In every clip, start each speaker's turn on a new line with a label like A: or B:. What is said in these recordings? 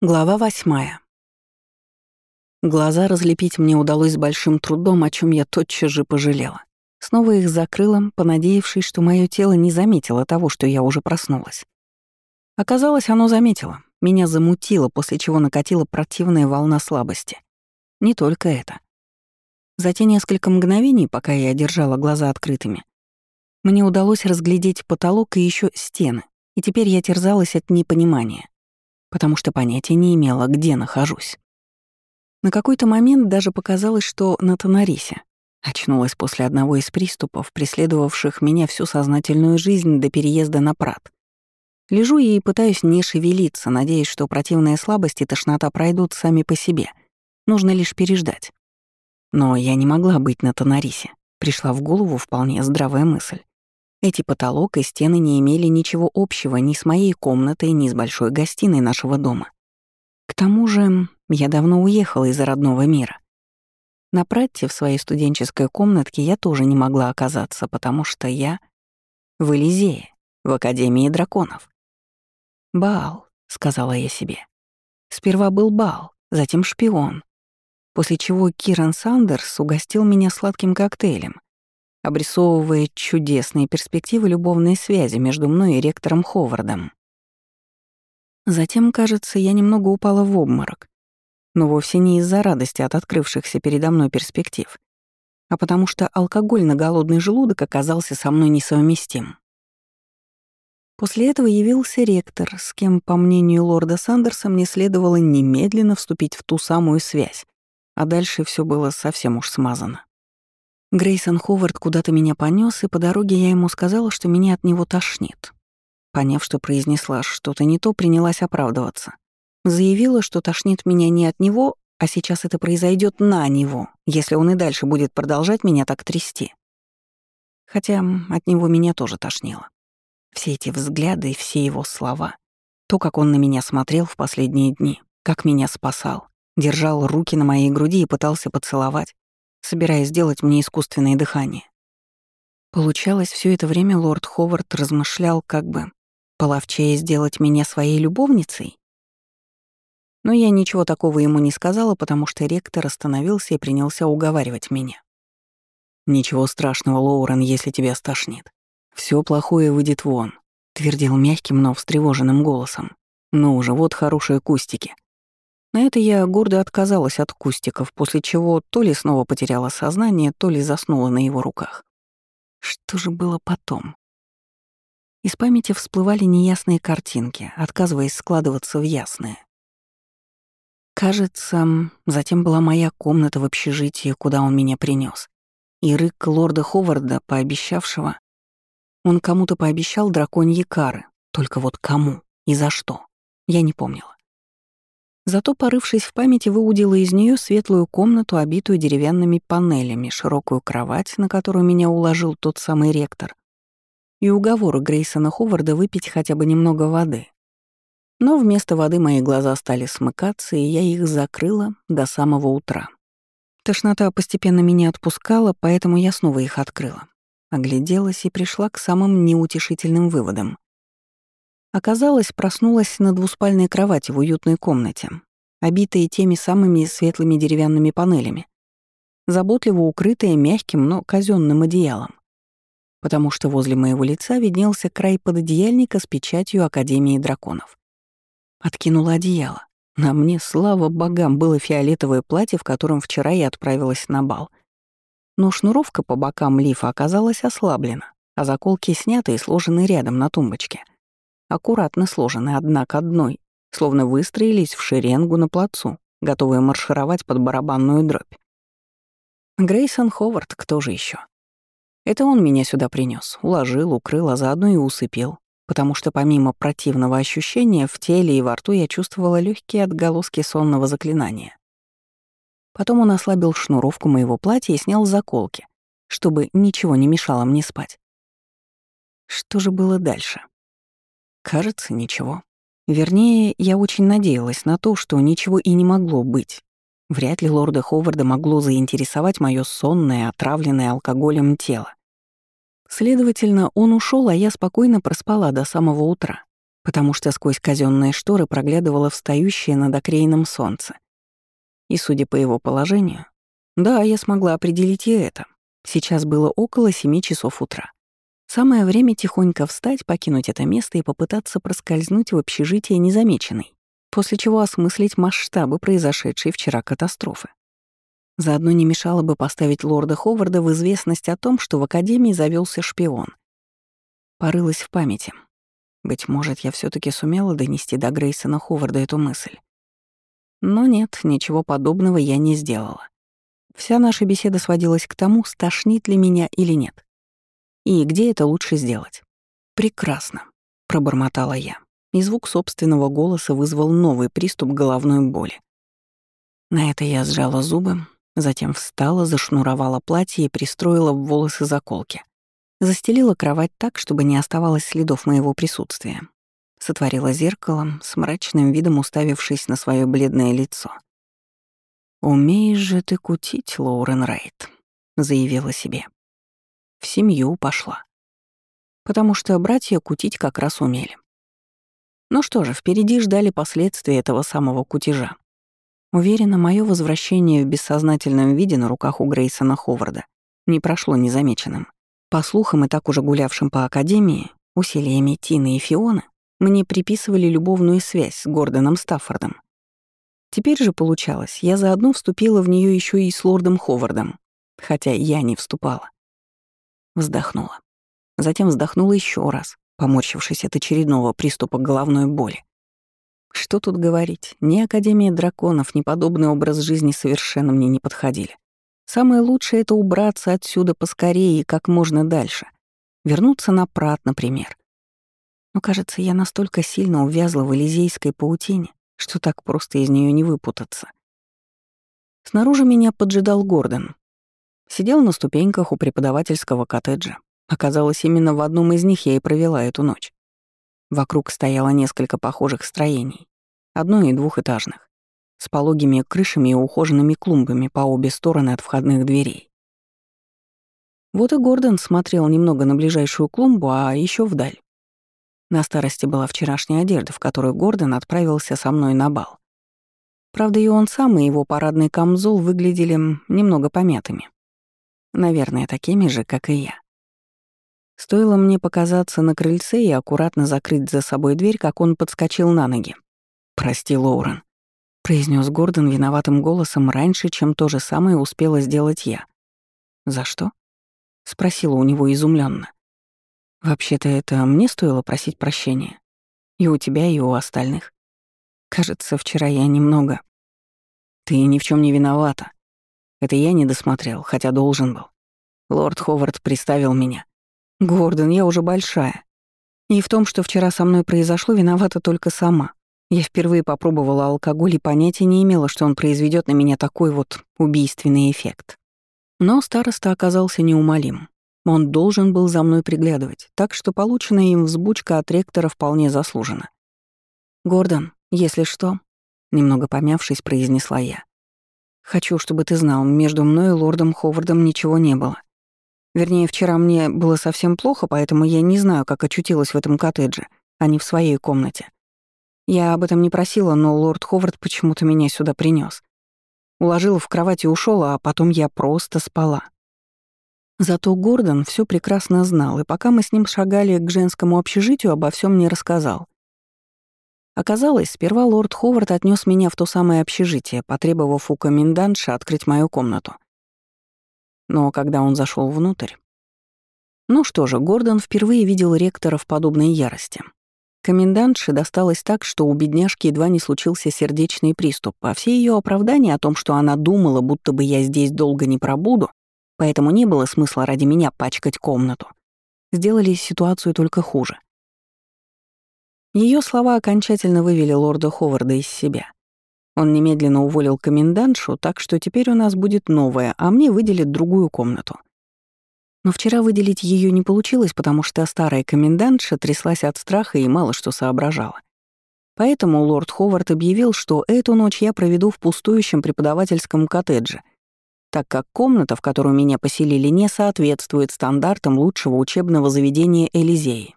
A: Глава восьмая. Глаза разлепить мне удалось с большим трудом, о чем я тотчас же пожалела. Снова их закрыла, понадеявшись, что мое тело не заметило того, что я уже проснулась. Оказалось, оно заметило. Меня замутило, после чего накатила противная волна слабости. Не только это. За те несколько мгновений, пока я держала глаза открытыми, мне удалось разглядеть потолок и еще стены, и теперь я терзалась от непонимания потому что понятия не имела, где нахожусь. На какой-то момент даже показалось, что на Тонарисе. Очнулась после одного из приступов, преследовавших меня всю сознательную жизнь до переезда на Прат. Лежу и пытаюсь не шевелиться, надеясь, что противная слабость и тошнота пройдут сами по себе. Нужно лишь переждать. Но я не могла быть на Тонарисе. Пришла в голову вполне здравая мысль. Эти потолок и стены не имели ничего общего ни с моей комнатой, ни с большой гостиной нашего дома. К тому же я давно уехала из родного мира. На Пратте в своей студенческой комнатке я тоже не могла оказаться, потому что я в Элизее, в Академии драконов. «Бал», — сказала я себе. Сперва был бал, затем шпион, после чего Киран Сандерс угостил меня сладким коктейлем, обрисовывая чудесные перспективы любовной связи между мной и ректором Ховардом. Затем, кажется, я немного упала в обморок, но вовсе не из-за радости от открывшихся передо мной перспектив, а потому что алкоголь на голодный желудок оказался со мной несовместим. После этого явился ректор, с кем, по мнению лорда Сандерса, мне следовало немедленно вступить в ту самую связь, а дальше все было совсем уж смазано. Грейсон Ховард куда-то меня понес, и по дороге я ему сказала, что меня от него тошнит. Поняв, что произнесла что-то не то, принялась оправдываться. Заявила, что тошнит меня не от него, а сейчас это произойдет на него, если он и дальше будет продолжать меня так трясти. Хотя от него меня тоже тошнило. Все эти взгляды и все его слова. То, как он на меня смотрел в последние дни, как меня спасал, держал руки на моей груди и пытался поцеловать собираясь сделать мне искусственное дыхание. Получалось, все это время лорд Ховард размышлял, как бы половчее сделать меня своей любовницей. Но я ничего такого ему не сказала, потому что ректор остановился и принялся уговаривать меня. «Ничего страшного, Лоурен, если тебя стошнит. Все плохое выйдет вон», — твердил мягким, но встревоженным голосом. «Ну уже, вот хорошие кустики. На это я гордо отказалась от кустиков, после чего то ли снова потеряла сознание, то ли заснула на его руках. Что же было потом? Из памяти всплывали неясные картинки, отказываясь складываться в ясные. Кажется, затем была моя комната в общежитии, куда он меня принес, и рык лорда Ховарда, пообещавшего... Он кому-то пообещал драконьи кары, только вот кому и за что, я не помнила. Зато, порывшись в памяти, выудила из нее светлую комнату, обитую деревянными панелями, широкую кровать, на которую меня уложил тот самый ректор, и уговор Грейсона Ховарда выпить хотя бы немного воды. Но вместо воды мои глаза стали смыкаться, и я их закрыла до самого утра. Тошнота постепенно меня отпускала, поэтому я снова их открыла. Огляделась и пришла к самым неутешительным выводам. Оказалось, проснулась на двуспальной кровати в уютной комнате, обитой теми самыми светлыми деревянными панелями, заботливо укрытая мягким, но казенным одеялом, потому что возле моего лица виднелся край пододеяльника с печатью Академии драконов. Откинула одеяло. На мне, слава богам, было фиолетовое платье, в котором вчера я отправилась на бал. Но шнуровка по бокам лифа оказалась ослаблена, а заколки сняты и сложены рядом на тумбочке — аккуратно сложены одна к одной, словно выстроились в шеренгу на плацу, готовые маршировать под барабанную дробь. Грейсон Ховард, кто же еще? Это он меня сюда принес, уложил, укрыл, а заодно и усыпил, потому что помимо противного ощущения в теле и во рту я чувствовала легкие отголоски сонного заклинания. Потом он ослабил шнуровку моего платья и снял заколки, чтобы ничего не мешало мне спать. Что же было дальше? Кажется, ничего. Вернее, я очень надеялась на то, что ничего и не могло быть. Вряд ли лорда Ховарда могло заинтересовать мое сонное, отравленное алкоголем тело. Следовательно, он ушел, а я спокойно проспала до самого утра, потому что сквозь казенные шторы проглядывало встающее над окреином солнце. И, судя по его положению, да, я смогла определить и это. Сейчас было около семи часов утра. Самое время тихонько встать, покинуть это место и попытаться проскользнуть в общежитие незамеченной, после чего осмыслить масштабы произошедшей вчера катастрофы. Заодно не мешало бы поставить лорда Ховарда в известность о том, что в Академии завелся шпион. Порылась в памяти. Быть может, я все таки сумела донести до Грейсона Ховарда эту мысль. Но нет, ничего подобного я не сделала. Вся наша беседа сводилась к тому, стошнит ли меня или нет. И где это лучше сделать. «Прекрасно», — пробормотала я, и звук собственного голоса вызвал новый приступ головной боли. На это я сжала зубы, Затем встала, зашнуровала платье и пристроила в волосы заколки. Застелила кровать так, чтобы не оставалось следов моего присутствия. Сотворила зеркало, с мрачным видом уставившись на свое бледное лицо. «Умеешь же ты кутить, Лоурен Райт», — заявила себе. В семью пошла. Потому что братья кутить как раз умели. Ну что же, впереди ждали последствия этого самого кутежа. Уверена, мое возвращение в бессознательном виде на руках у Грейсона Ховарда не прошло незамеченным. По слухам и так уже гулявшим по Академии, усилиями Тины и Фионы, мне приписывали любовную связь с Гордоном Стаффордом. Теперь же получалось, я заодно вступила в нее еще и с лордом Ховардом, хотя я не вступала. Вздохнула. Затем вздохнула еще раз, поморщившись от очередного приступа головной боли. Что тут говорить, ни Академия драконов, ни подобный образ жизни совершенно мне не подходили. Самое лучшее — это убраться отсюда поскорее и как можно дальше. Вернуться на Прат, например. Но, кажется, я настолько сильно увязла в элизейской паутине, что так просто из нее не выпутаться. Снаружи меня поджидал Гордон. Сидел на ступеньках у преподавательского коттеджа. Оказалось, именно в одном из них я и провела эту ночь. Вокруг стояло несколько похожих строений, одно- и двухэтажных, с пологими крышами и ухоженными клумбами по обе стороны от входных дверей. Вот и Гордон смотрел немного на ближайшую клумбу, а еще вдаль. На старости была вчерашняя одежда, в которую Гордон отправился со мной на бал. Правда, и он сам, и его парадный камзол выглядели немного помятыми. Наверное, такими же, как и я. Стоило мне показаться на крыльце и аккуратно закрыть за собой дверь, как он подскочил на ноги. «Прости, Лоурен», — произнес Гордон виноватым голосом раньше, чем то же самое успела сделать я. «За что?» — спросила у него изумленно. «Вообще-то это мне стоило просить прощения. И у тебя, и у остальных. Кажется, вчера я немного...» «Ты ни в чем не виновата. Это я не досмотрел, хотя должен был. Лорд Ховард приставил меня. «Гордон, я уже большая. И в том, что вчера со мной произошло, виновата только сама. Я впервые попробовала алкоголь и понятия не имела, что он произведет на меня такой вот убийственный эффект. Но староста оказался неумолим. Он должен был за мной приглядывать, так что полученная им взбучка от ректора вполне заслужена. «Гордон, если что», — немного помявшись, произнесла я. «Хочу, чтобы ты знал, между мной и лордом Ховардом ничего не было. Вернее, вчера мне было совсем плохо, поэтому я не знаю, как очутилась в этом коттедже, а не в своей комнате. Я об этом не просила, но лорд Ховард почему-то меня сюда принес. Уложил в кровать и ушел, а потом я просто спала. Зато Гордон все прекрасно знал, и пока мы с ним шагали к женскому общежитию, обо всем мне рассказал. Оказалось, сперва лорд Ховард отнес меня в то самое общежитие, потребовав у комендантши открыть мою комнату — но когда он зашел внутрь... Ну что же, Гордон впервые видел ректора в подобной ярости. Комендантше досталось так, что у бедняжки едва не случился сердечный приступ, а все ее оправдания о том, что она думала, будто бы я здесь долго не пробуду, поэтому не было смысла ради меня пачкать комнату, сделали ситуацию только хуже. Ее слова окончательно вывели лорда Ховарда из себя. Он немедленно уволил комендантшу, так что теперь у нас будет новая, а мне выделят другую комнату. Но вчера выделить ее не получилось, потому что старая комендантша тряслась от страха и мало что соображала. Поэтому лорд Ховард объявил, что эту ночь я проведу в пустующем преподавательском коттедже, так как комната, в которую меня поселили, не соответствует стандартам лучшего учебного заведения Элизеи.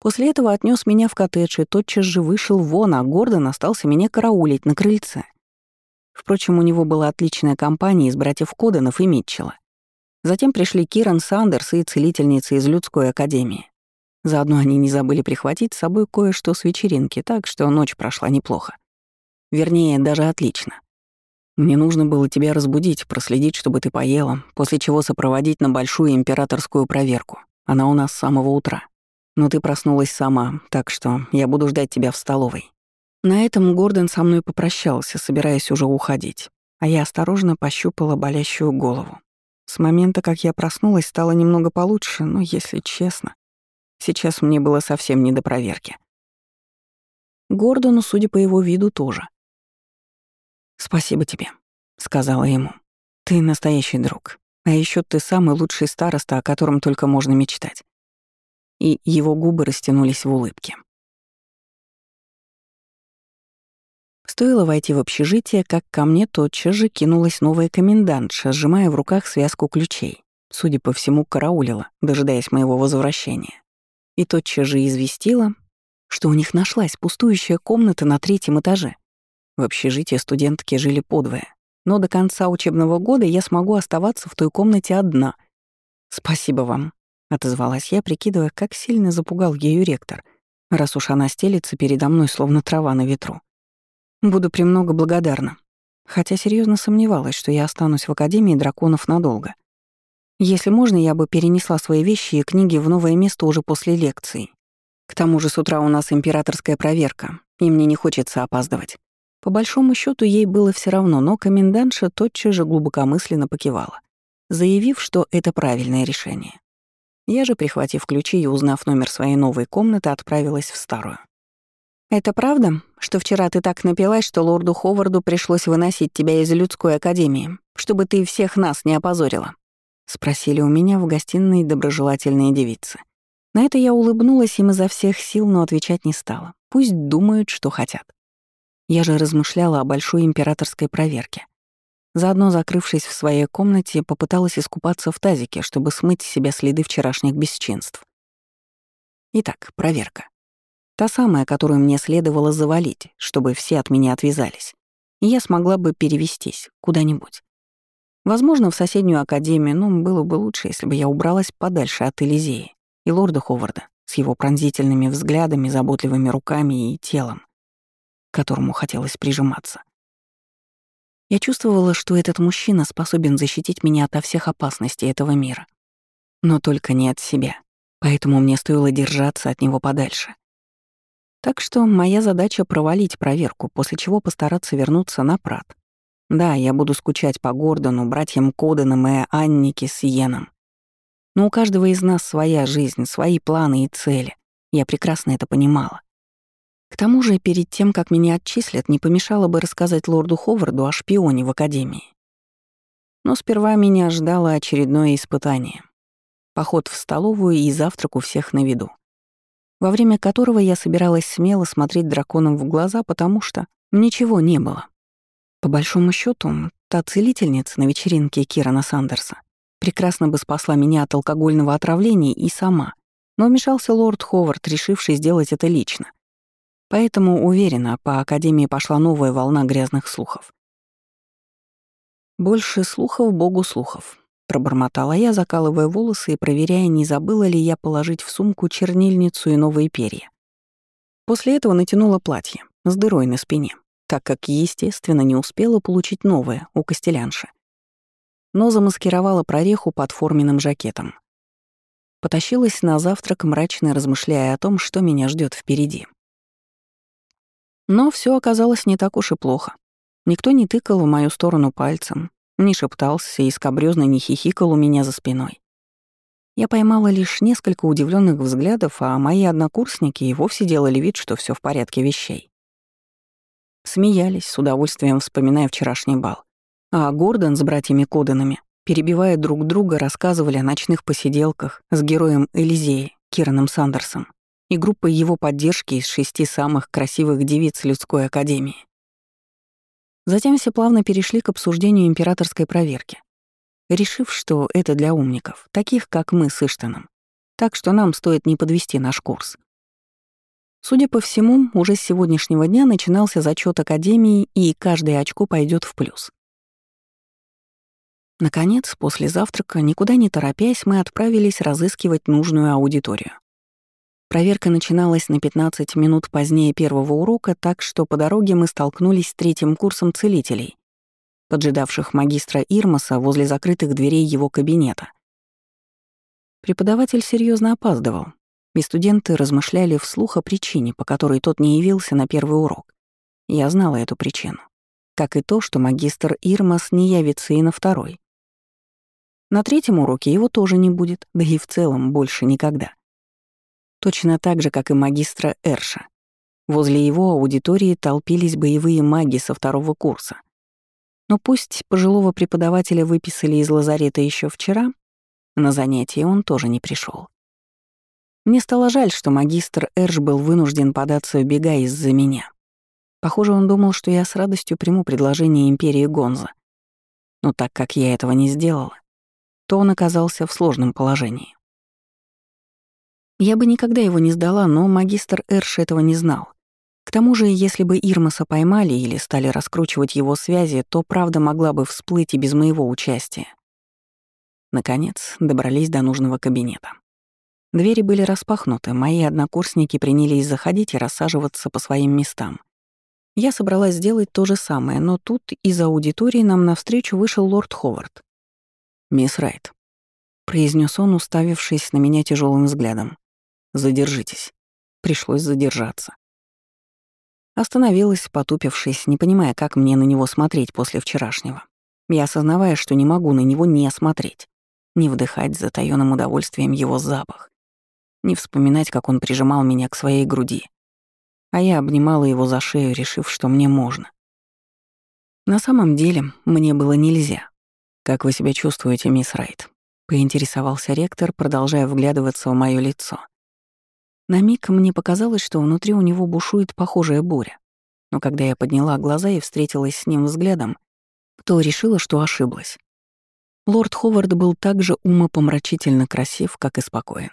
A: После этого отнес меня в коттедж и тотчас же вышел вон, а Гордон остался меня караулить на крыльце. Впрочем, у него была отличная компания из братьев Коденов и Митчелла. Затем пришли Киран Сандерс и целительница из людской академии. Заодно они не забыли прихватить с собой кое-что с вечеринки, так что ночь прошла неплохо. Вернее, даже отлично. Мне нужно было тебя разбудить, проследить, чтобы ты поела, после чего сопроводить на большую императорскую проверку. Она у нас с самого утра. Но ты проснулась сама, так что я буду ждать тебя в столовой». На этом Гордон со мной попрощался, собираясь уже уходить, а я осторожно пощупала болящую голову. С момента, как я проснулась, стало немного получше, но, если честно, сейчас мне было совсем не до проверки. Гордону, судя по его виду, тоже. «Спасибо тебе», — сказала ему. «Ты настоящий друг. А еще ты самый лучший староста, о котором только можно мечтать». И его губы растянулись в улыбке. Стоило войти в общежитие, как ко мне тотчас же кинулась новая комендантша, сжимая в руках связку ключей. Судя по всему, караулила, дожидаясь моего возвращения. И тотчас же известила, что у них нашлась пустующая комната на третьем этаже. В общежитии студентки жили подвое, но до конца учебного года я смогу оставаться в той комнате одна. «Спасибо вам», — отозвалась я, прикидывая, как сильно запугал ею ректор, раз уж она стелится передо мной, словно трава на ветру. Буду премного благодарна, хотя серьезно сомневалась, что я останусь в Академии драконов надолго. Если можно, я бы перенесла свои вещи и книги в новое место уже после лекции. К тому же с утра у нас императорская проверка, и мне не хочется опаздывать. По большому счету ей было все равно, но комендантша тотчас же глубокомысленно покивала, заявив, что это правильное решение. Я же, прихватив ключи и узнав номер своей новой комнаты, отправилась в старую. «Это правда, что вчера ты так напилась, что лорду Ховарду пришлось выносить тебя из людской академии, чтобы ты всех нас не опозорила?» — спросили у меня в гостиной доброжелательные девицы. На это я улыбнулась им изо всех сил, но отвечать не стала. Пусть думают, что хотят. Я же размышляла о большой императорской проверке. Заодно, закрывшись в своей комнате, попыталась искупаться в тазике, чтобы смыть с себя следы вчерашних бесчинств. Итак, проверка. Та самая, которую мне следовало завалить, чтобы все от меня отвязались. И я смогла бы перевестись куда-нибудь. Возможно, в соседнюю академию, но было бы лучше, если бы я убралась подальше от Элизеи и лорда Ховарда с его пронзительными взглядами, заботливыми руками и телом к которому хотелось прижиматься. Я чувствовала, что этот мужчина способен защитить меня ото всех опасностей этого мира. Но только не от себя, поэтому мне стоило держаться от него подальше. Так что моя задача — провалить проверку, после чего постараться вернуться на Прат. Да, я буду скучать по Гордону, братьям Коденам и Аннике с Йеном. Но у каждого из нас своя жизнь, свои планы и цели. Я прекрасно это понимала. К тому же, перед тем, как меня отчислят, не помешало бы рассказать лорду Ховарду о шпионе в Академии. Но сперва меня ждало очередное испытание. Поход в столовую и завтрак у всех на виду. Во время которого я собиралась смело смотреть драконам в глаза, потому что ничего не было. По большому счету, та целительница на вечеринке Кирана Сандерса прекрасно бы спасла меня от алкогольного отравления и сама. Но вмешался лорд Ховард, решивший сделать это лично. Поэтому, уверена, по Академии пошла новая волна грязных слухов. «Больше слухов, богу слухов», — пробормотала я, закалывая волосы и проверяя, не забыла ли я положить в сумку чернильницу и новые перья. После этого натянула платье с дырой на спине, так как, естественно, не успела получить новое у костелянши. Но замаскировала прореху под форменным жакетом. Потащилась на завтрак, мрачно размышляя о том, что меня ждет впереди. Но все оказалось не так уж и плохо. Никто не тыкал в мою сторону пальцем, не шептался и скобрёзно не хихикал у меня за спиной. Я поймала лишь несколько удивленных взглядов, а мои однокурсники и вовсе делали вид, что все в порядке вещей. Смеялись, с удовольствием вспоминая вчерашний бал. А Гордон с братьями Коданами, перебивая друг друга, рассказывали о ночных посиделках с героем Элизеи, Кираном Сандерсом и группой его поддержки из шести самых красивых девиц людской академии. Затем все плавно перешли к обсуждению императорской проверки, решив, что это для умников, таких как мы с Иштаном, так что нам стоит не подвести наш курс. Судя по всему, уже с сегодняшнего дня начинался зачет Академии, и каждое очко пойдет в плюс. Наконец, после завтрака, никуда не торопясь, мы отправились разыскивать нужную аудиторию. Проверка начиналась на 15 минут позднее первого урока, так что по дороге мы столкнулись с третьим курсом целителей, поджидавших магистра Ирмаса возле закрытых дверей его кабинета. Преподаватель серьезно опаздывал, и студенты размышляли вслух о причине, по которой тот не явился на первый урок. Я знала эту причину. Как и то, что магистр Ирмас не явится и на второй. На третьем уроке его тоже не будет, да и в целом больше никогда. Точно так же, как и магистра Эрша. Возле его аудитории толпились боевые маги со второго курса. Но пусть пожилого преподавателя выписали из лазарета еще вчера, на занятие он тоже не пришел. Мне стало жаль, что магистр Эрш был вынужден податься в бега из-за меня. Похоже, он думал, что я с радостью приму предложение Империи Гонза. Но так как я этого не сделала, то он оказался в сложном положении. Я бы никогда его не сдала, но магистр Эрш этого не знал. К тому же, если бы Ирмаса поймали или стали раскручивать его связи, то правда могла бы всплыть и без моего участия. Наконец, добрались до нужного кабинета. Двери были распахнуты, мои однокурсники принялись заходить и рассаживаться по своим местам. Я собралась сделать то же самое, но тут из аудитории нам навстречу вышел лорд Ховард. «Мисс Райт», — произнес он, уставившись на меня тяжелым взглядом. «Задержитесь». Пришлось задержаться. Остановилась, потупившись, не понимая, как мне на него смотреть после вчерашнего. Я осознавая, что не могу на него не смотреть, не вдыхать с затаённым удовольствием его запах, не вспоминать, как он прижимал меня к своей груди. А я обнимала его за шею, решив, что мне можно. На самом деле, мне было нельзя. «Как вы себя чувствуете, мисс Райт?» — поинтересовался ректор, продолжая вглядываться в моё лицо. На миг мне показалось, что внутри у него бушует похожая буря. Но когда я подняла глаза и встретилась с ним взглядом, то решила, что ошиблась. Лорд Ховард был так же умопомрачительно красив, как и спокоен.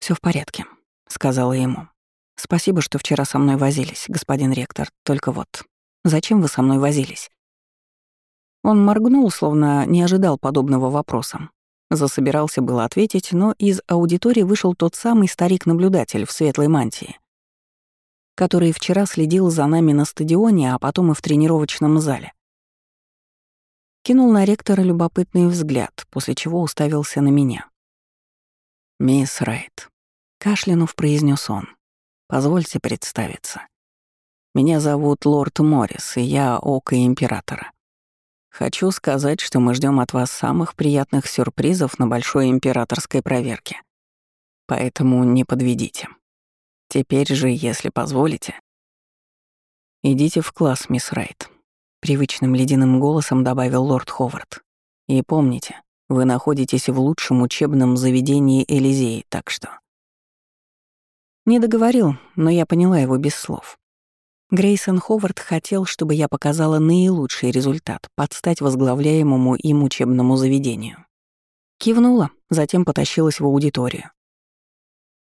A: Все в порядке», — сказала ему. «Спасибо, что вчера со мной возились, господин ректор. Только вот, зачем вы со мной возились?» Он моргнул, словно не ожидал подобного вопроса. Засобирался было ответить, но из аудитории вышел тот самый старик-наблюдатель в светлой мантии, который вчера следил за нами на стадионе, а потом и в тренировочном зале. Кинул на ректора любопытный взгляд, после чего уставился на меня. «Мисс Райт», — кашлянув произнес он, — «позвольте представиться. Меня зовут Лорд Моррис, и я Око Императора. Хочу сказать, что мы ждем от вас самых приятных сюрпризов на большой императорской проверке. Поэтому не подведите. Теперь же, если позволите, идите в класс, мисс Райт. Привычным ледяным голосом добавил лорд Ховард. И помните, вы находитесь в лучшем учебном заведении Элизеи, так что... Не договорил, но я поняла его без слов. Грейсон Ховард хотел, чтобы я показала наилучший результат под стать возглавляемому им учебному заведению. Кивнула, затем потащилась в аудиторию.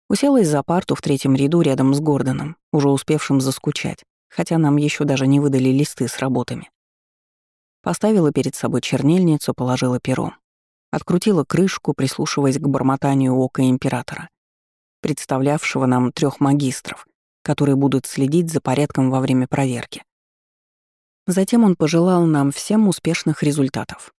A: Уселась за парту в третьем ряду рядом с Гордоном, уже успевшим заскучать, хотя нам еще даже не выдали листы с работами. Поставила перед собой чернильницу, положила перо. Открутила крышку, прислушиваясь к бормотанию ока императора, представлявшего нам трех магистров — которые будут следить за порядком во время проверки. Затем он пожелал нам всем успешных результатов.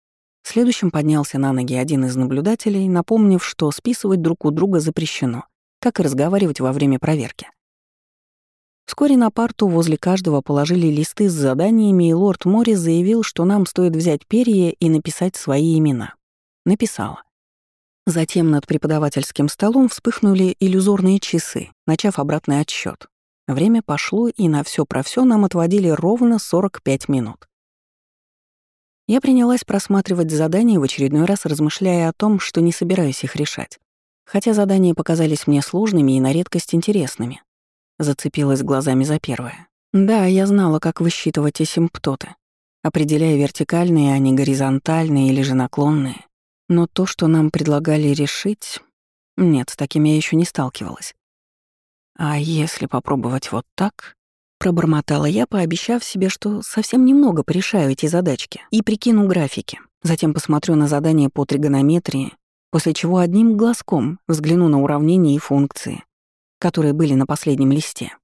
A: Следующим поднялся на ноги один из наблюдателей, напомнив, что списывать друг у друга запрещено, как и разговаривать во время проверки. Вскоре на парту возле каждого положили листы с заданиями, и лорд Моррис заявил, что нам стоит взять перья и написать свои имена. Написала. Затем над преподавательским столом вспыхнули иллюзорные часы, начав обратный отсчет. Время пошло, и на все про все нам отводили ровно 45 минут. Я принялась просматривать задания в очередной раз, размышляя о том, что не собираюсь их решать. Хотя задания показались мне сложными и на редкость интересными. Зацепилась глазами за первое. Да, я знала, как высчитывать асимптоты, определяя вертикальные, а не горизонтальные или же наклонные. Но то, что нам предлагали решить... Нет, с таким я еще не сталкивалась. А если попробовать вот так? Пробормотала я, пообещав себе, что совсем немного порешаю эти задачки и прикину графики. Затем посмотрю на задание по тригонометрии, после чего одним глазком взгляну на уравнения и функции, которые были на последнем листе.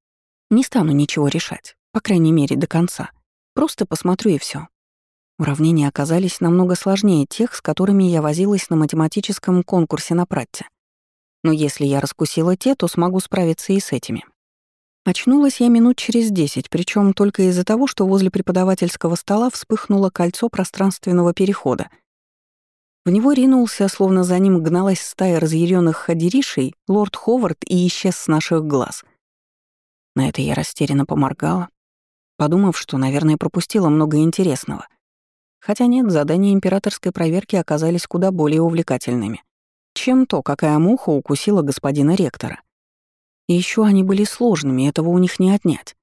A: Не стану ничего решать, по крайней мере, до конца. Просто посмотрю и все. Уравнения оказались намного сложнее тех, с которыми я возилась на математическом конкурсе на пратте. Но если я раскусила те, то смогу справиться и с этими. Очнулась я минут через десять, причем только из-за того, что возле преподавательского стола вспыхнуло кольцо пространственного перехода. В него ринулся, словно за ним гналась стая разъяренных ходеришей, лорд Ховард и исчез с наших глаз. На это я растерянно поморгала, подумав, что, наверное, пропустила много интересного — Хотя нет, задания императорской проверки оказались куда более увлекательными, чем то, какая муха укусила господина ректора. И еще они были сложными, этого у них не отнять.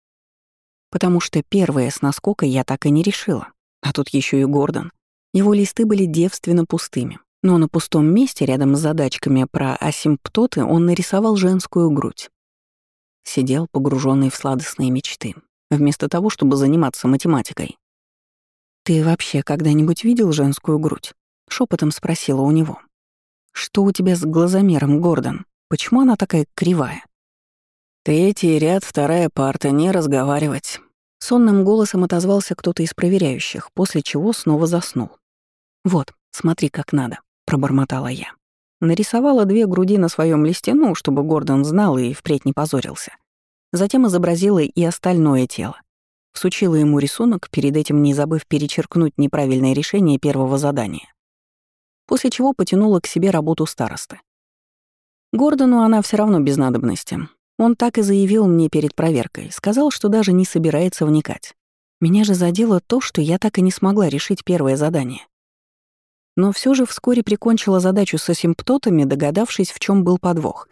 A: Потому что первое с наскокой я так и не решила. А тут еще и Гордон. Его листы были девственно пустыми. Но на пустом месте, рядом с задачками про асимптоты, он нарисовал женскую грудь. Сидел, погруженный в сладостные мечты, вместо того, чтобы заниматься математикой. «Ты вообще когда-нибудь видел женскую грудь?» — шепотом спросила у него. «Что у тебя с глазомером, Гордон? Почему она такая кривая?»
B: «Третий ряд, вторая парта, не разговаривать».
A: Сонным голосом отозвался кто-то из проверяющих, после чего снова заснул. «Вот, смотри, как надо», — пробормотала я. Нарисовала две груди на своем листе, ну, чтобы Гордон знал и впредь не позорился. Затем изобразила и остальное тело. Всучила ему рисунок, перед этим не забыв перечеркнуть неправильное решение первого задания. После чего потянула к себе работу старосты. Гордону она все равно без надобности. Он так и заявил мне перед проверкой, сказал, что даже не собирается вникать. Меня же задело то, что я так и не смогла решить первое задание. Но все же вскоре прикончила задачу с асимптотами, догадавшись, в чем был подвох.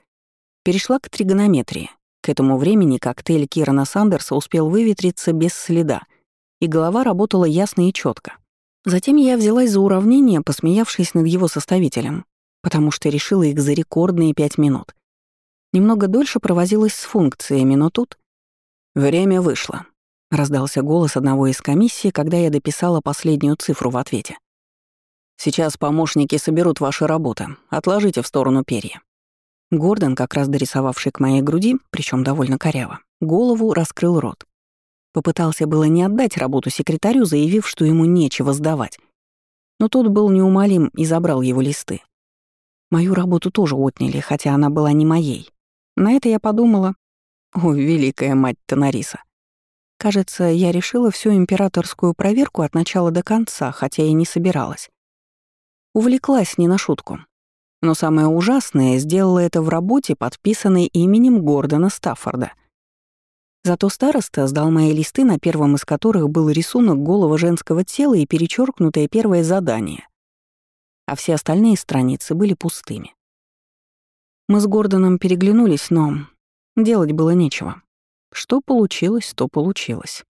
A: Перешла к тригонометрии, к этому времени коктейль Кирана Сандерса успел выветриться без следа, и голова работала ясно и четко. Затем я взялась за уравнение, посмеявшись над его составителем, потому что решила их за рекордные пять минут. Немного дольше провозилась с функциями, но тут... «Время вышло», — раздался голос одного из комиссии, когда я дописала последнюю цифру в ответе. «Сейчас помощники соберут ваши работы. Отложите в сторону перья». Гордон, как раз дорисовавший к моей груди, причем довольно коряво, голову раскрыл рот. Попытался было не отдать работу секретарю, заявив, что ему нечего сдавать. Но тот был неумолим и забрал его листы. Мою работу тоже отняли, хотя она была не моей. На это я подумала, о, великая мать Тонариса. Кажется, я решила всю императорскую проверку от начала до конца, хотя и не собиралась. Увлеклась не на шутку. Но самое ужасное, сделала это в работе, подписанной именем Гордона Стаффорда. Зато староста сдал мои листы, на первом из которых был рисунок голого женского тела и перечеркнутое первое задание. А все остальные страницы были пустыми. Мы с Гордоном переглянулись, но делать было нечего. Что получилось, то получилось.